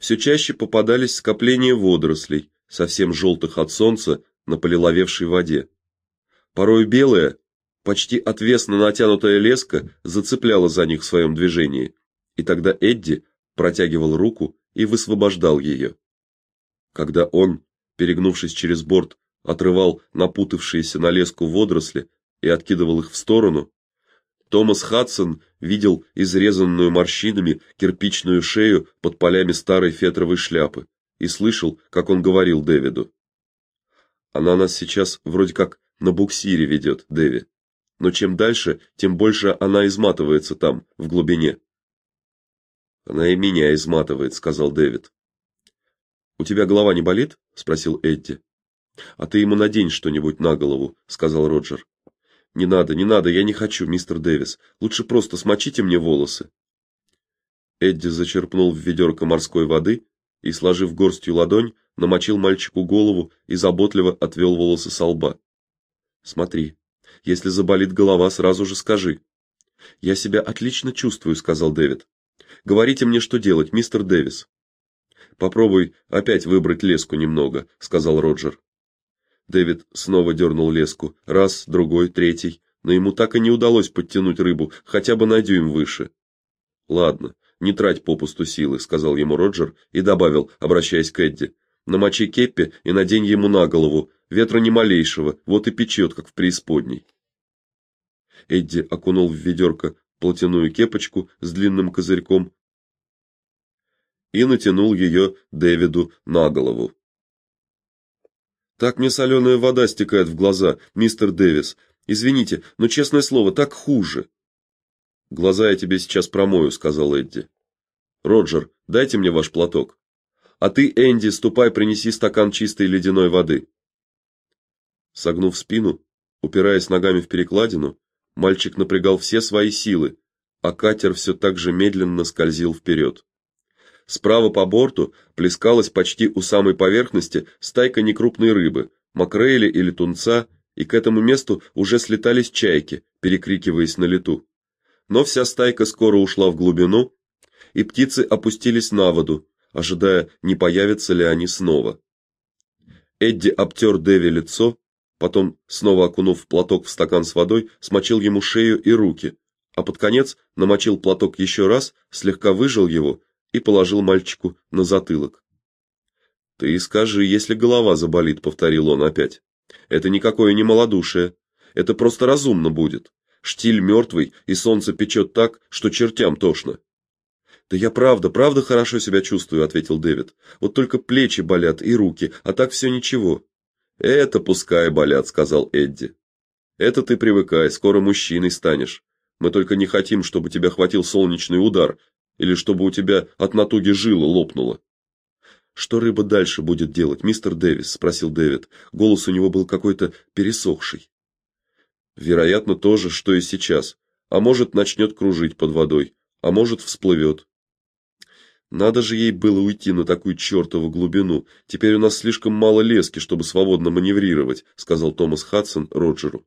все чаще попадались скопления водорослей, совсем желтых от солнца на полиловевшей воде. Порой белая, почти отвесно натянутая леска зацепляла за них в своем движении, и тогда Эдди протягивал руку и высвобождал ее. Когда он, перегнувшись через борт, отрывал напутавшиеся на леску водоросли и откидывал их в сторону, Томас Хадсон видел изрезанную морщинами кирпичную шею под полями старой фетровой шляпы и слышал, как он говорил Дэвиду: "Она нас сейчас вроде как на буксире ведет, Дэви. Но чем дальше, тем больше она изматывается там, в глубине". "Она и меня изматывает", сказал Дэвид. "У тебя голова не болит?" спросил Эдди. "А ты ему надень что-нибудь на голову", сказал Роджер. Не надо, не надо, я не хочу, мистер Дэвис. Лучше просто смочите мне волосы. Эдди зачерпнул в ведерко морской воды и, сложив горстью ладонь, намочил мальчику голову и заботливо отвел волосы с лба. Смотри, если заболит голова, сразу же скажи. Я себя отлично чувствую, сказал Дэвид. Говорите мне, что делать, мистер Дэвис. Попробуй опять выбрать леску немного, сказал Роджер. Дэвид снова дернул леску, раз, другой, третий, но ему так и не удалось подтянуть рыбу хотя бы на дюйм выше. Ладно, не трать попусту силы, сказал ему Роджер и добавил, обращаясь к Эдди: намочи кеппи и надень ему на голову, ветра ни малейшего, вот и печет, как в преисподней. Эдди окунул в ведерко платяную кепочку с длинным козырьком и натянул ее Дэвиду на голову. Так мне соленая вода стекает в глаза, мистер Дэвис. Извините, но честное слово, так хуже. Глаза я тебе сейчас промою, сказал Эдди. Роджер, дайте мне ваш платок. А ты, Энди, ступай, принеси стакан чистой ледяной воды. Согнув спину, упираясь ногами в перекладину, мальчик напрягал все свои силы, а катер все так же медленно скользил вперед. Справа по борту плескалась почти у самой поверхности стайка некрупной рыбы, макрели или тунца, и к этому месту уже слетались чайки, перекрикиваясь на лету. Но вся стайка скоро ушла в глубину, и птицы опустились на воду, ожидая, не появятся ли они снова. Эдди обтер Дэви лицо, потом, снова окунув платок в стакан с водой, смочил ему шею и руки, а под конец намочил платок еще раз, слегка выжал его и положил мальчику на затылок. Ты скажи, если голова заболит, повторил он опять. Это никакое не малодушие, это просто разумно будет. Штиль мертвый, и солнце печет так, что чертям тошно. Да я правда, правда хорошо себя чувствую, ответил Дэвид. Вот только плечи болят и руки, а так все ничего. Это пускай болят, сказал Эдди. Это ты привыкай, скоро мужчиной станешь. Мы только не хотим, чтобы тебя хватил солнечный удар или чтобы у тебя от натуги жила лопнула. Что рыба дальше будет делать, мистер Дэвис, спросил Дэвид. Голос у него был какой-то пересохший. Вероятно, то же, что и сейчас. А может, начнет кружить под водой, а может, всплывет. Надо же ей было уйти на такую чертову глубину. Теперь у нас слишком мало лески, чтобы свободно маневрировать, сказал Томас Хадсон Роджеру.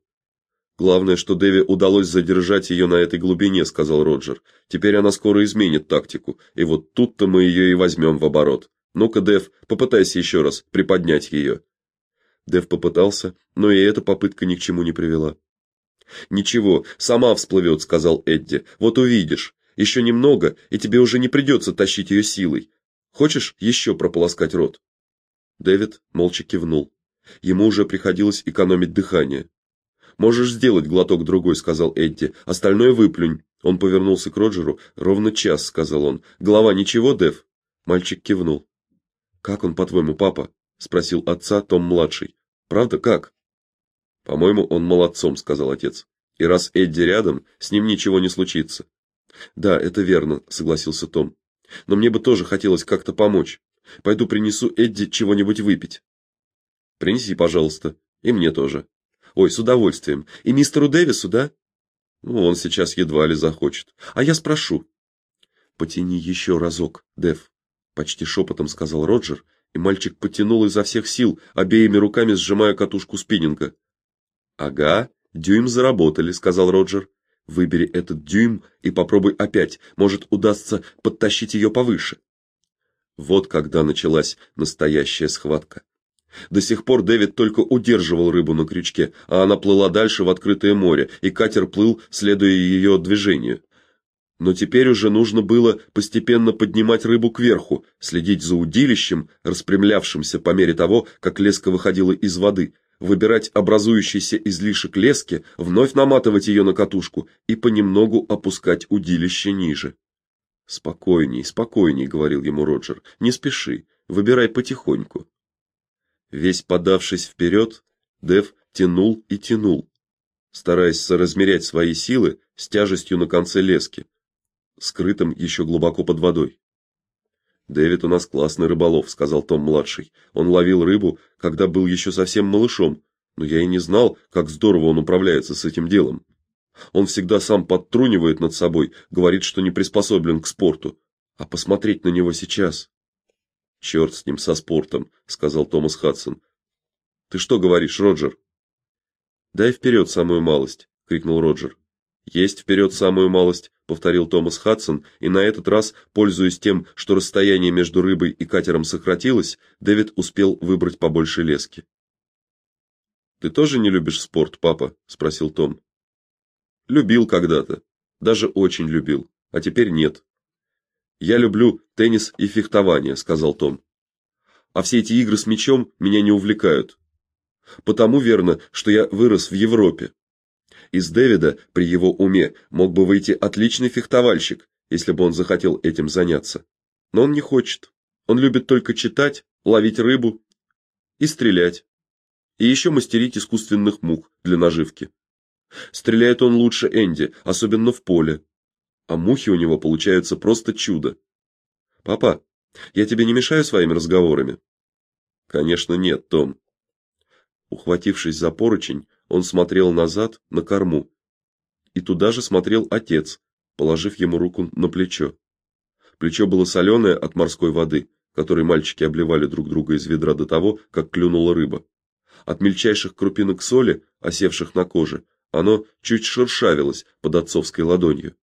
Главное, что Дэви удалось задержать ее на этой глубине, сказал Роджер. Теперь она скоро изменит тактику, и вот тут-то мы ее и возьмем в оборот. Ну-ка, Дэв, попытайся еще раз приподнять ее». Дэв попытался, но и эта попытка ни к чему не привела. Ничего, сама всплывет», — сказал Эдди. Вот увидишь. Еще немного, и тебе уже не придется тащить ее силой. Хочешь еще прополоскать рот? Дэвид молча кивнул. Ему уже приходилось экономить дыхание. Можешь сделать глоток другой, сказал Эдди. Остальное выплюнь. Он повернулся к Роджеру. Ровно час, сказал он. Голова ничего, Дэв? Мальчик кивнул. Как он, по-твоему, папа? спросил отца Том младший. Правда, как? По-моему, он молодцом, сказал отец. И раз Эдди рядом, с ним ничего не случится. Да, это верно, согласился Том. Но мне бы тоже хотелось как-то помочь. Пойду принесу Эдди чего-нибудь выпить. Принеси, пожалуйста, и мне тоже. Ой, с удовольствием. И мистеру Дэвису, да? Ну, он сейчас едва ли захочет. А я спрошу. Потяни еще разок, Дэв, почти шепотом сказал Роджер, и мальчик потянул изо всех сил, обеими руками сжимая катушку спиннинга. Ага, дюйм заработали, сказал Роджер. Выбери этот дюйм и попробуй опять, может, удастся подтащить ее повыше. Вот когда началась настоящая схватка. До сих пор Дэвид только удерживал рыбу на крючке, а она плыла дальше в открытое море, и катер плыл, следуя ее движению. Но теперь уже нужно было постепенно поднимать рыбу кверху, следить за удилищем, распрямлявшимся по мере того, как леска выходила из воды, выбирать образующийся излишек лески, вновь наматывать ее на катушку и понемногу опускать удилище ниже. Спокойней, спокойней, говорил ему Роджер. Не спеши, выбирай потихоньку. Весь подавшись вперед, Дэв тянул и тянул, стараясь соразмерять свои силы с тяжестью на конце лески, скрытым еще глубоко под водой. Дэвид у нас классный рыболов, сказал Том младший. Он ловил рыбу, когда был еще совсем малышом, но я и не знал, как здорово он управляется с этим делом. Он всегда сам подтрунивает над собой, говорит, что не приспособлен к спорту. А посмотреть на него сейчас. «Черт с ним со спортом, сказал Томас Хадсон. Ты что говоришь, Роджер? Дай вперед самую малость, крикнул Роджер. Есть вперед самую малость, повторил Томас Хадсон, и на этот раз, пользуясь тем, что расстояние между рыбой и катером сократилось, Дэвид успел выбрать побольше лески. Ты тоже не любишь спорт, папа, спросил Том. Любил когда-то, даже очень любил, а теперь нет. Я люблю теннис и фехтование, сказал Том. А все эти игры с мячом меня не увлекают. Потому верно, что я вырос в Европе. Из Дэвида при его уме мог бы выйти отличный фехтовальщик, если бы он захотел этим заняться. Но он не хочет. Он любит только читать, ловить рыбу и стрелять. И еще мастерить искусственных мух для наживки. Стреляет он лучше Энди, особенно в поле. А мухи у него получаются просто чудо. Папа, я тебе не мешаю своими разговорами? Конечно, нет, Том. Ухватившись за поручень, он смотрел назад на корму. И туда же смотрел отец, положив ему руку на плечо. Плечо было соленое от морской воды, которой мальчики обливали друг друга из ведра до того, как клюнула рыба. От мельчайших крупинок соли, осевших на коже, оно чуть шершавилось под отцовской ладонью.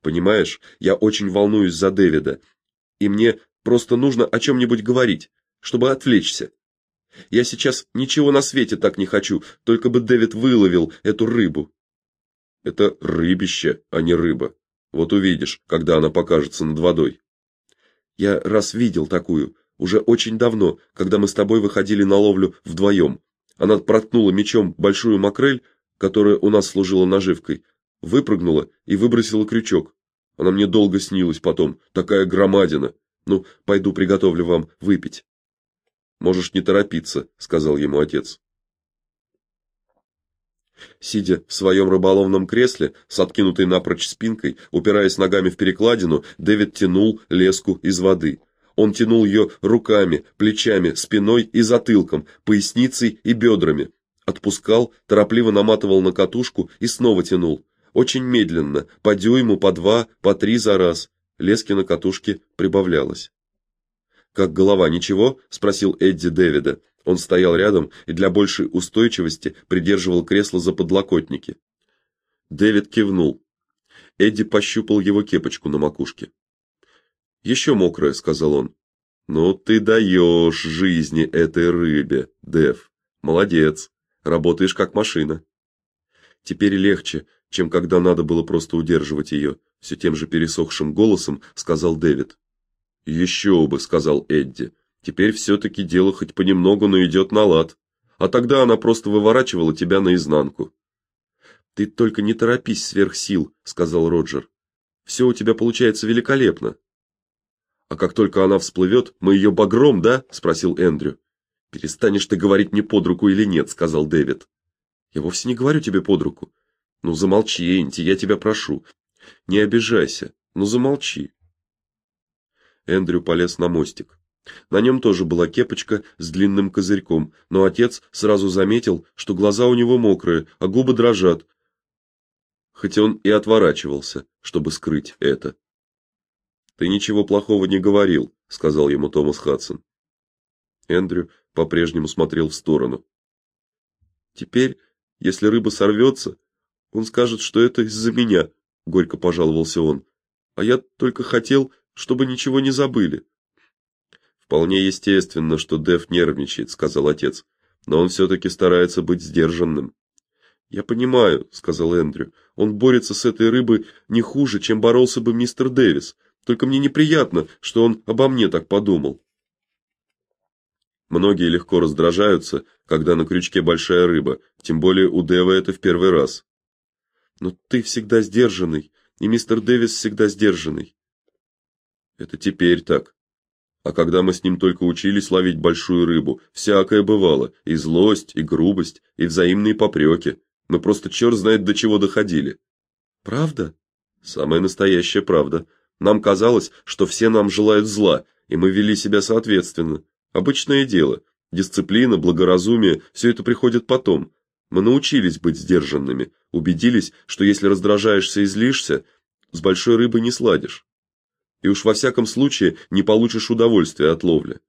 Понимаешь, я очень волнуюсь за Дэвида, и мне просто нужно о чем нибудь говорить, чтобы отвлечься. Я сейчас ничего на свете так не хочу, только бы Дэвид выловил эту рыбу. Это рыбище, а не рыба. Вот увидишь, когда она покажется над водой. Я раз видел такую, уже очень давно, когда мы с тобой выходили на ловлю вдвоем. Она проткнула мечом большую макрель, которая у нас служила наживкой, выпрыгнула и выбросила крючок. Она мне долго снилась потом, такая громадина. Ну, пойду приготовлю вам выпить. Можешь не торопиться, сказал ему отец. Сидя в своем рыболовном кресле с откинутой напрочь спинкой, упираясь ногами в перекладину, Дэвид тянул леску из воды. Он тянул ее руками, плечами, спиной и затылком, поясницей и бедрами. Отпускал, торопливо наматывал на катушку и снова тянул. Очень медленно, по дюйму, по два, по три за раз. Лески на катушке прибавлялось. Как голова, ничего? спросил Эдди Дэвида. Он стоял рядом и для большей устойчивости придерживал кресло за подлокотники. Дэвид кивнул. Эдди пощупал его кепочку на макушке. «Еще мокрая, сказал он. Ну ты даешь жизни этой рыбе, Дэв. Молодец. Работаешь как машина. Теперь легче, чем когда надо было просто удерживать ее», — все тем же пересохшим голосом сказал Дэвид. «Еще бы, сказал Эдди. Теперь все таки дело хоть понемногу, но идет на лад. А тогда она просто выворачивала тебя наизнанку. Ты только не торопись сверх сил, сказал Роджер. Все у тебя получается великолепно. А как только она всплывет, мы ее багром, да? спросил Эндрю. Перестанешь ты говорить мне под руку или нет, сказал Дэвид. Я вовсе не говорю тебе под руку. Ну замолчи, Энти, я тебя прошу. Не обижайся. Ну замолчи. Эндрю полез на мостик. На нем тоже была кепочка с длинным козырьком, но отец сразу заметил, что глаза у него мокрые, а губы дрожат. Хотя он и отворачивался, чтобы скрыть это. Ты ничего плохого не говорил, сказал ему Томас Хадсон. Эндрю по-прежнему смотрел в сторону. Теперь, если рыба сорвется, он скажет, что это из-за меня, горько пожаловался он. А я только хотел, чтобы ничего не забыли. Вполне естественно, что Дэв нервничает, сказал отец. Но он все таки старается быть сдержанным. Я понимаю, сказал Эндрю. Он борется с этой рыбой не хуже, чем боролся бы мистер Дэвис. Только мне неприятно, что он обо мне так подумал. Многие легко раздражаются, когда на крючке большая рыба, тем более у Дэва это в первый раз. Но ты всегда сдержанный, и мистер Дэвис всегда сдержанный. Это теперь так. А когда мы с ним только учились ловить большую рыбу, всякое бывало: и злость, и грубость, и взаимные попреки. Мы просто черт знает до чего доходили. Правда? Самая настоящая правда. Нам казалось, что все нам желают зла, и мы вели себя соответственно. Обычное дело. Дисциплина, благоразумие все это приходит потом. Мы научились быть сдержанными, убедились, что если раздражаешься и злишься, с большой рыбой не сладишь. И уж во всяком случае не получишь удовольствия от ловли.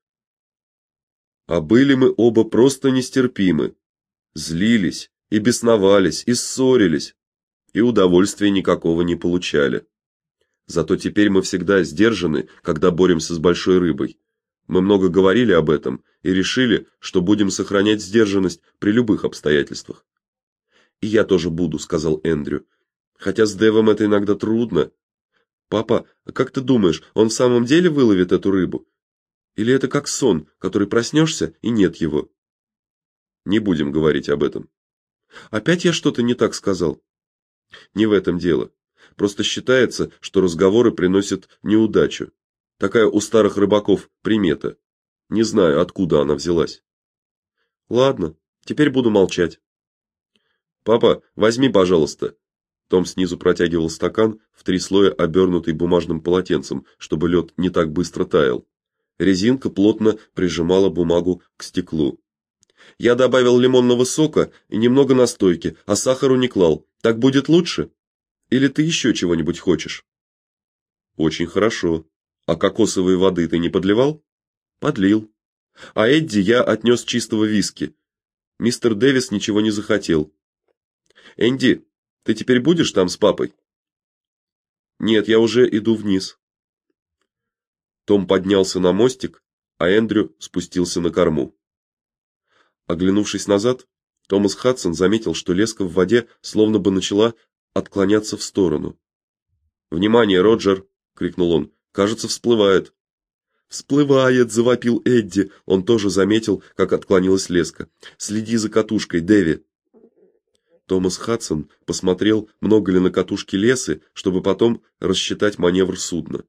А были мы оба просто нестерпимы. Злились и бесновались, и ссорились, и удовольствия никакого не получали. Зато теперь мы всегда сдержаны, когда боремся с большой рыбой. Мы много говорили об этом и решили, что будем сохранять сдержанность при любых обстоятельствах. И я тоже буду, сказал Эндрю. Хотя с Дэвом это иногда трудно. Папа, как ты думаешь, он в самом деле выловит эту рыбу? Или это как сон, который проснешься и нет его? Не будем говорить об этом. Опять я что-то не так сказал. Не в этом дело. Просто считается, что разговоры приносят неудачу. Такая у старых рыбаков примета. Не знаю, откуда она взялась. Ладно, теперь буду молчать. Папа, возьми, пожалуйста. Том снизу протягивал стакан, в три слоя обернутый бумажным полотенцем, чтобы лед не так быстро таял. Резинка плотно прижимала бумагу к стеклу. Я добавил лимонного сока и немного настойки, а сахару не клал. Так будет лучше? Или ты еще чего-нибудь хочешь? Очень хорошо. А кокосовой воды ты не подливал? Подлил. А Эдди я отнес чистого виски. Мистер Дэвис ничего не захотел. Энди, ты теперь будешь там с папой? Нет, я уже иду вниз. Том поднялся на мостик, а Эндрю спустился на корму. Оглянувшись назад, Томас Хадсон заметил, что леска в воде словно бы начала отклоняться в сторону. "Внимание, Роджер!" крикнул он. Кажется, всплывает. Всплывает, завопил Эдди. Он тоже заметил, как отклонилась леска. Следи за катушкой, Дэви. Томас Хадсон посмотрел, много ли на катушке лесы, чтобы потом рассчитать маневр судна.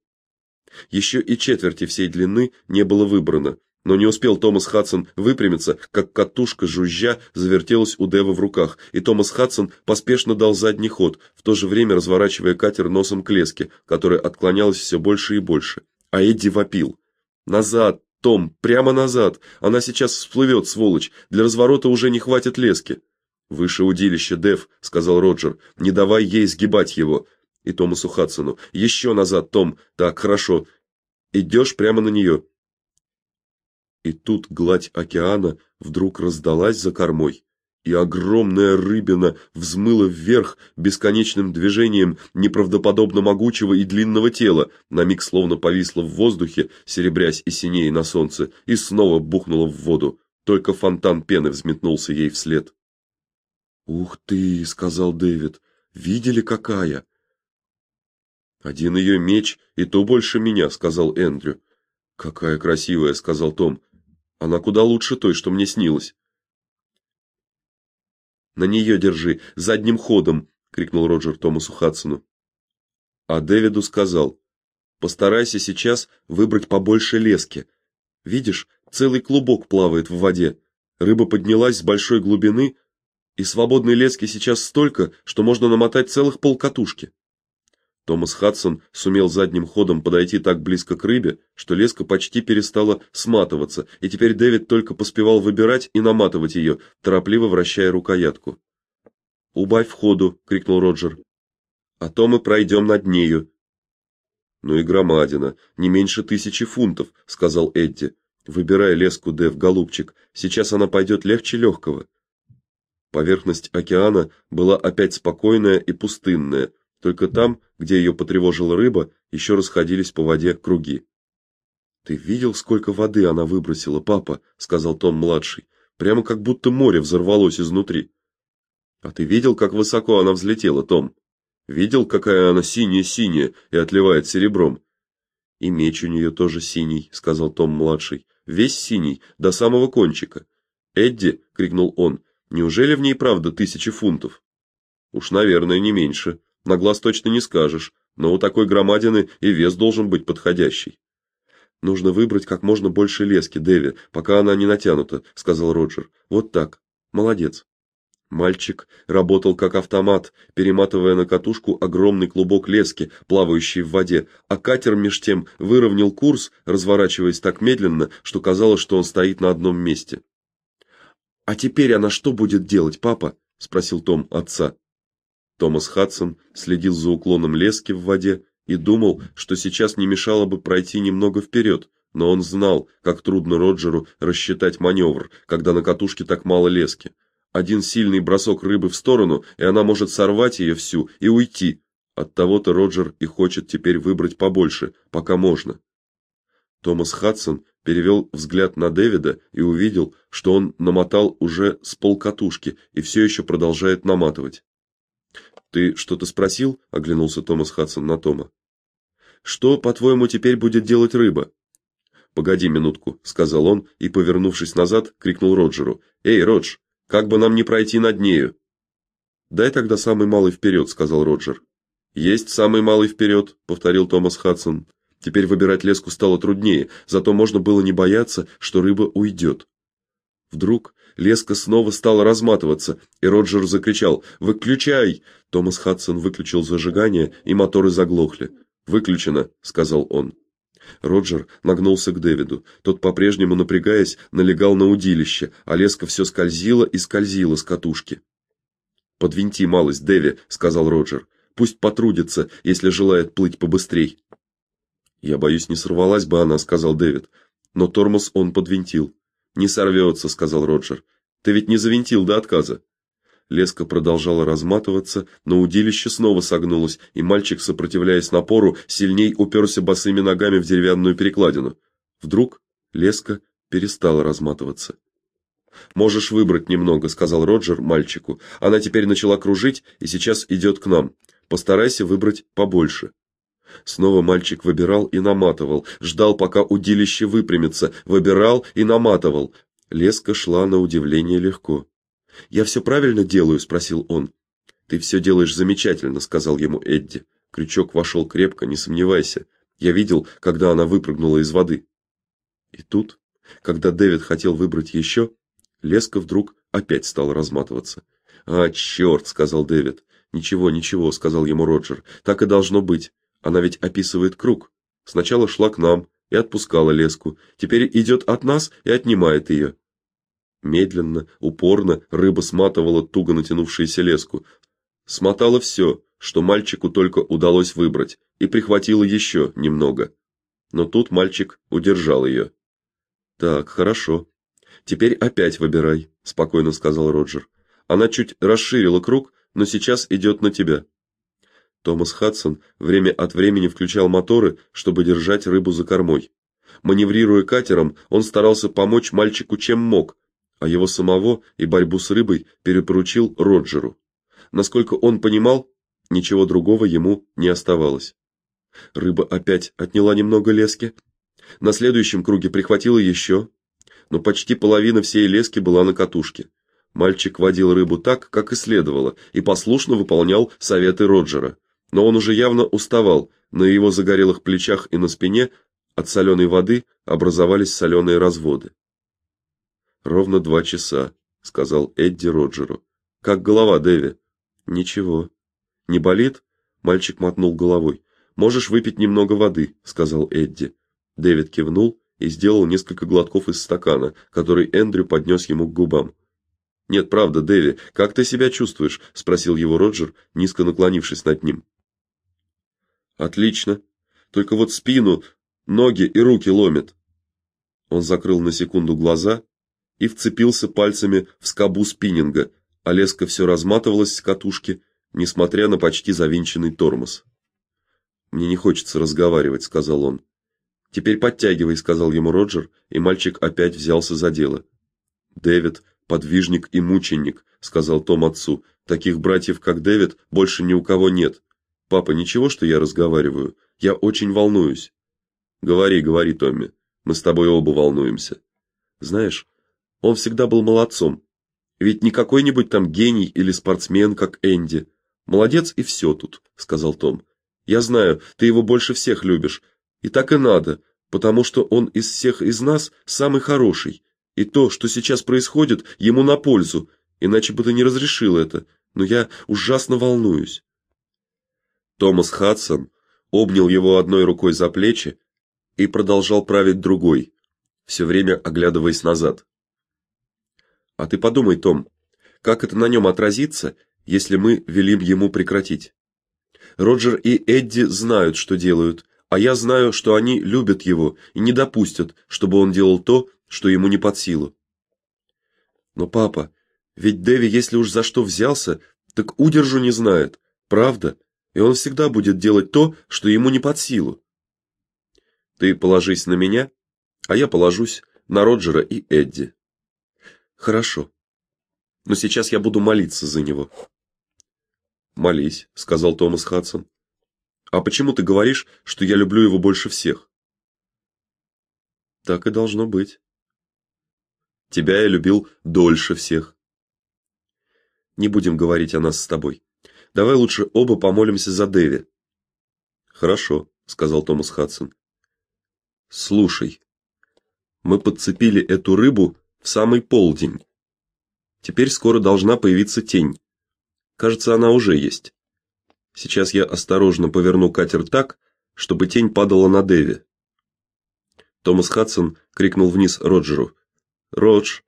Еще и четверти всей длины не было выбрано, но не успел Томас Хадсон выпрямиться, как катушка жужжа завертелась у Дэва в руках, и Томас Хадсон поспешно дал задний ход, в то же время разворачивая катер носом к леске, которая отклонялась все больше и больше. А Эдди вопил: "Назад, том, прямо назад. Она сейчас всплывет, сволочь. Для разворота уже не хватит лески". "Выше удилища, Дэв", сказал Роджер. "Не давай ей сгибать его". И Томасу Хадсону: «Еще назад, Том. Так, хорошо. Идешь прямо на нее. И тут гладь океана вдруг раздалась за кормой, и огромная рыбина взмыла вверх бесконечным движением неправдоподобно могучего и длинного тела, на миг словно повисла в воздухе, серебрясь и синея на солнце, и снова бухнула в воду. Только фонтан пены взметнулся ей вслед. "Ух ты", сказал Дэвид. "Видели какая?" Один ее меч, и то больше меня, сказал Эндрю. Какая красивая, сказал Том. Она куда лучше той, что мне снилось. На нее держи, задним ходом, крикнул Роджер Томасу Хадсону. А Дэвиду сказал: "Постарайся сейчас выбрать побольше лески. Видишь, целый клубок плавает в воде. Рыба поднялась с большой глубины, и свободной лески сейчас столько, что можно намотать целых полкатушки". Томас Хадсон сумел задним ходом подойти так близко к рыбе, что леска почти перестала сматываться, и теперь Дэвид только поспевал выбирать и наматывать ее, торопливо вращая рукоятку. "Убавь ходу", крикнул Роджер. "А то мы пройдем над нею". "Ну и громадина, не меньше тысячи фунтов", сказал Эдди. "Выбирай леску, Дэв, голубчик. Сейчас она пойдет легче легкого». Поверхность океана была опять спокойная и пустынная только там, где ее потревожила рыба, еще расходились по воде круги. Ты видел, сколько воды она выбросила, папа, сказал Том младший. Прямо как будто море взорвалось изнутри. А ты видел, как высоко она взлетела, Том? Видел, какая она синяя-синяя и отливает серебром? И меч у нее тоже синий, сказал Том младший. Весь синий до самого кончика. Эдди, крикнул он. Неужели в ней правда тысячи фунтов? Уж, наверное, не меньше. На глаз точно не скажешь, но у такой громадины и вес должен быть подходящий. Нужно выбрать как можно больше лески, Дэви, пока она не натянута, сказал Роджер. Вот так. Молодец. Мальчик работал как автомат, перематывая на катушку огромный клубок лески, плавающий в воде, а катер меж тем выровнял курс, разворачиваясь так медленно, что казалось, что он стоит на одном месте. А теперь она что будет делать, папа? спросил Том отца. Томас Хадсон следил за уклоном лески в воде и думал, что сейчас не мешало бы пройти немного вперед, но он знал, как трудно Роджеру рассчитать маневр, когда на катушке так мало лески. Один сильный бросок рыбы в сторону, и она может сорвать ее всю и уйти. Оттого-то Роджер и хочет теперь выбрать побольше, пока можно. Томас Хадсон перевел взгляд на Дэвида и увидел, что он намотал уже с полкатушки и все еще продолжает наматывать. Ты что-то спросил? оглянулся Томас Хадсон на Тома. Что, по-твоему, теперь будет делать рыба? Погоди минутку, сказал он и, повернувшись назад, крикнул Роджеру: "Эй, Родж, как бы нам не пройти над нею?» Дай тогда самый малый вперед», — сказал Роджер. Есть самый малый вперед», — повторил Томас Хадсон. Теперь выбирать леску стало труднее, зато можно было не бояться, что рыба уйдет. Вдруг леска снова стала разматываться, и Роджер закричал: "Выключай!" Томас Хадсон выключил зажигание, и моторы заглохли. "Выключено", сказал он. Роджер нагнулся к Дэвиду. Тот по-прежнему напрягаясь, налегал на удилище, а леска все скользила и скользила с катушки. "Подвинти малость, Дэви", сказал Роджер. "Пусть потрудится, если желает плыть побыстрей". "Я боюсь, не сорвалась бы она", сказал Дэвид. Но тормоз он подвинтил. Не сорвется», — сказал Роджер. Ты ведь не завинтил до отказа. Леска продолжала разматываться, но удилище снова согнулось, и мальчик, сопротивляясь напору, сильней уперся босыми ногами в деревянную перекладину. Вдруг леска перестала разматываться. Можешь выбрать немного, сказал Роджер мальчику. Она теперь начала кружить и сейчас идет к нам. Постарайся выбрать побольше. Снова мальчик выбирал и наматывал, ждал, пока удилище выпрямится, выбирал и наматывал. Леска шла на удивление легко. "Я все правильно делаю?" спросил он. "Ты все делаешь замечательно", сказал ему Эдди. Крючок вошел крепко, не сомневайся. Я видел, когда она выпрыгнула из воды. И тут, когда Дэвид хотел выбрать еще, леска вдруг опять стала разматываться. "А, черт!» — сказал Дэвид. "Ничего, ничего", сказал ему Роджер. "Так и должно быть. Она ведь описывает круг. Сначала шла к нам и отпускала леску, теперь идет от нас и отнимает ее. Медленно, упорно рыба сматывала туго натянувшуюся леску. Смотала все, что мальчику только удалось выбрать, и прихватила еще немного. Но тут мальчик удержал ее. Так, хорошо. Теперь опять выбирай, спокойно сказал Роджер. Она чуть расширила круг, но сейчас идет на тебя. Томас Хадсон время от времени включал моторы, чтобы держать рыбу за кормой. Маневрируя катером, он старался помочь мальчику чем мог, а его самого и борьбу с рыбой перепоручил Роджеру. Насколько он понимал, ничего другого ему не оставалось. Рыба опять отняла немного лески. На следующем круге прихватила еще, но почти половина всей лески была на катушке. Мальчик водил рыбу так, как и следовало, и послушно выполнял советы Роджера но он уже явно уставал, на его загорелых плечах и на спине от соленой воды образовались соленые разводы. Ровно два часа, сказал Эдди Роджеру. Как голова, Дэви? Ничего. Не болит? Мальчик мотнул головой. Можешь выпить немного воды, сказал Эдди. Дэвид кивнул и сделал несколько глотков из стакана, который Эндрю поднес ему к губам. Нет, правда, Дэви, как ты себя чувствуешь? спросил его Роджер, низко наклонившись над ним. Отлично. Только вот спину, ноги и руки ломит. Он закрыл на секунду глаза и вцепился пальцами в скобу спиннинга, а леска все разматывалась с катушки, несмотря на почти завинченный тормоз. Мне не хочется разговаривать, сказал он. Теперь подтягивай, сказал ему Роджер, и мальчик опять взялся за дело. Дэвид подвижник и мученик, сказал Том отцу. Таких братьев, как Дэвид, больше ни у кого нет. Папа, ничего, что я разговариваю? Я очень волнуюсь. Говори, говори, Томми. Мы с тобой оба волнуемся. Знаешь, он всегда был молодцом. Ведь не какой-нибудь там гений или спортсмен, как Энди. Молодец и все тут, сказал Том. Я знаю, ты его больше всех любишь, и так и надо, потому что он из всех из нас самый хороший. И то, что сейчас происходит, ему на пользу, иначе бы ты не разрешил это. Но я ужасно волнуюсь. Томас Хадсон обнял его одной рукой за плечи и продолжал править другой, все время оглядываясь назад. А ты подумай, Том, как это на нем отразится, если мы велим ему прекратить? Роджер и Эдди знают, что делают, а я знаю, что они любят его и не допустят, чтобы он делал то, что ему не под силу. Но папа, ведь Дэви, если уж за что взялся, так удержу не знает, правда? И он всегда будет делать то, что ему не под силу. Ты положись на меня, а я положусь на Роджера и Эдди. Хорошо. Но сейчас я буду молиться за него. Молись, сказал Томас Хадсон. А почему ты говоришь, что я люблю его больше всех? Так и должно быть. Тебя я любил дольше всех. Не будем говорить о нас с тобой. Давай лучше оба помолимся за Дэви. Хорошо, сказал Томас Хадсон. Слушай. Мы подцепили эту рыбу в самый полдень. Теперь скоро должна появиться тень. Кажется, она уже есть. Сейчас я осторожно поверну катер так, чтобы тень падала на Дэви. Томас Хадсон крикнул вниз Роджеру: "Родж,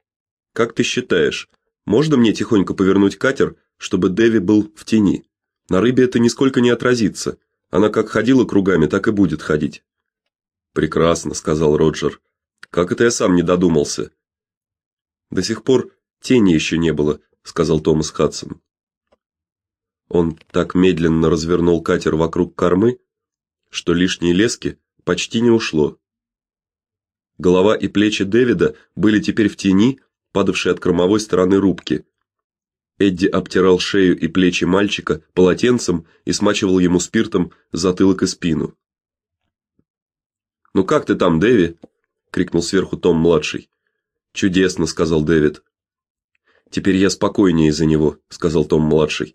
как ты считаешь, можно мне тихонько повернуть катер, чтобы Дэви был в тени? На рыбе это нисколько не отразится. Она как ходила кругами, так и будет ходить". "Прекрасно", сказал Роджер. "Как это я сам не додумался?" До сих пор тени еще не было, сказал Томас Хадсон. Он так медленно развернул катер вокруг кормы, что лишние лески почти не ушло. Голова и плечи Дэвида были теперь в тени, падавшей от кормовой стороны рубки. Эдди обтирал шею и плечи мальчика полотенцем и смачивал ему спиртом затылок и спину. "Ну как ты там, Дэви?" крикнул сверху Том младший. "Чудесно", сказал Дэвид. "Теперь я спокойнее за него", сказал Том младший.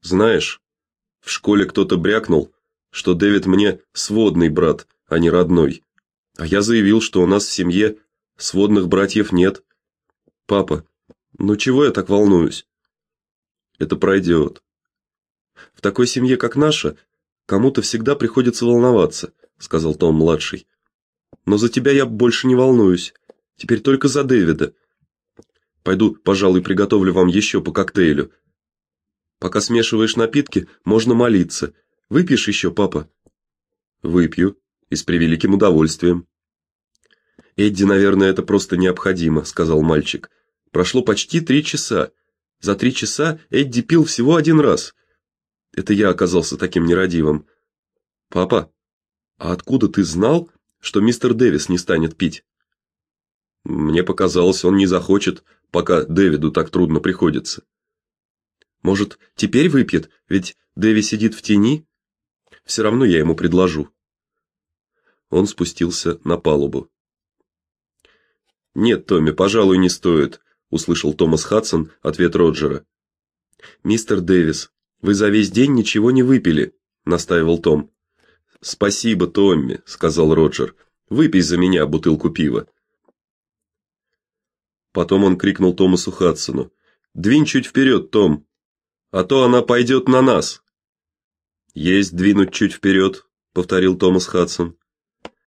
Знаешь, в школе кто-то брякнул, что Дэвид мне сводный брат, а не родной. А я заявил, что у нас в семье сводных братьев нет. Папа, ну чего я так волнуюсь? Это пройдет. В такой семье, как наша, кому-то всегда приходится волноваться, сказал Том младший. Но за тебя я больше не волнуюсь. Теперь только за Дэвида. Пойду, пожалуй, приготовлю вам еще по коктейлю. Пока смешиваешь напитки, можно молиться. Выпьешь еще, папа? Выпью, и с превеликим удовольствием. Эдди, наверное, это просто необходимо, сказал мальчик. Прошло почти три часа. За три часа Эдди пил всего один раз. Это я оказался таким нерадивым. Папа, а откуда ты знал, что мистер Дэвис не станет пить? Мне показалось, он не захочет, пока Дэвиду так трудно приходится. Может, теперь выпьет, ведь Дэви сидит в тени? Все равно я ему предложу. Он спустился на палубу. Нет, Томми, пожалуй, не стоит, услышал Томас Хадсон ответ Роджера. Мистер Дэвис, вы за весь день ничего не выпили, настаивал Том. Спасибо, Томми, сказал Роджер. Выпей за меня бутылку пива. Потом он крикнул Томасу Хадсону: "Двинь чуть вперед, Том!" а то она пойдет на нас. Есть двинуть чуть вперед», — повторил Томас Хадсон.